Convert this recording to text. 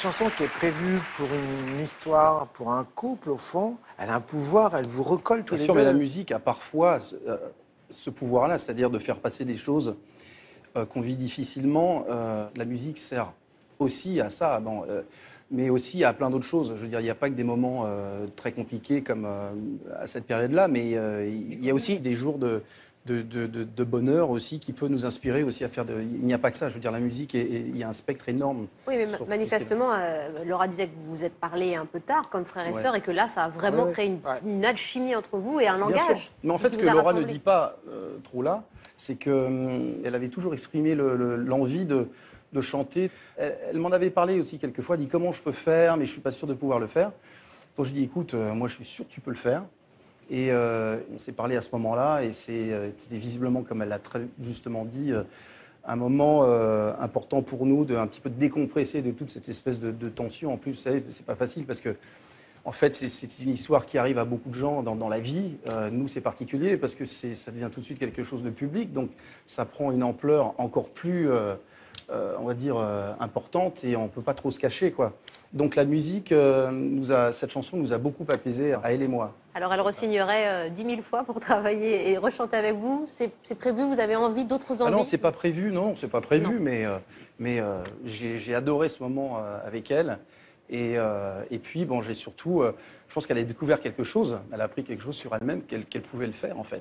chanson qui est prévue pour une histoire, pour un couple, au fond, elle a un pouvoir, elle vous recolle tous Bien les sûr, deux. mais la musique a parfois euh, ce pouvoir-là, c'est-à-dire de faire passer des choses euh, qu'on vit difficilement. Euh, la musique sert aussi à ça, bon, mais aussi à plein d'autres choses. Je veux dire, il n'y a pas que des moments très compliqués comme à cette période-là, mais il y a aussi des jours de, de, de- de- de bonheur aussi qui peut nous inspirer aussi à faire de... Il n'y a pas que ça, je veux dire, la musique, est- est- il y a un spectre énorme. Oui, mais manifestement, euh, Laura disait que vous vous êtes parlé un peu tard, comme frère et Ouais. sœur, et que là, ça a vraiment Ouais, créé une, Ouais. une alchimie entre vous et un Bien langage. sûr. Mais en fait, ce que Laura ne dit pas euh, trop là, c'est qu'elle avait toujours exprimé le- le- l'envie de, de chanter. Elle, elle m'en avait parlé aussi quelquefois, dit comment je peux faire, mais je suis pas sûr de pouvoir le faire. Donc je dis écoute, euh, moi je suis sûr que tu peux le faire. Et euh, on s'est parlé à ce moment-là, et euh, c'était visiblement, comme elle l'a très justement dit, euh, un moment important pour nous de un petit peu décompresser de toute cette espèce de, tension. En plus, c'est pas facile parce que en fait, c'est- une histoire qui arrive à beaucoup de gens dans, la vie. Nous, c'est particulier parce que ça devient tout de suite quelque chose de public. Donc, ça prend une ampleur encore plus, euh, on va dire, euh, importante et on ne peut pas trop se cacher. Quoi. Donc, la musique, euh, nous a, cette chanson nous a beaucoup apaisé, à elle et moi. Alors, elle resignerait 10 000 fois pour travailler et rechanter avec vous. C'est prévu Vous avez envie d'autres Ah envies non, c'est pas prévu, non, c'est pas prévu, Non. mais, mais j'ai adoré ce moment avec elle. Et, et puis, bon, j'ai surtout, je pense qu'elle a découvert quelque chose, elle a appris quelque chose sur elle-même, qu'elle qu'elle pouvait le faire en fait.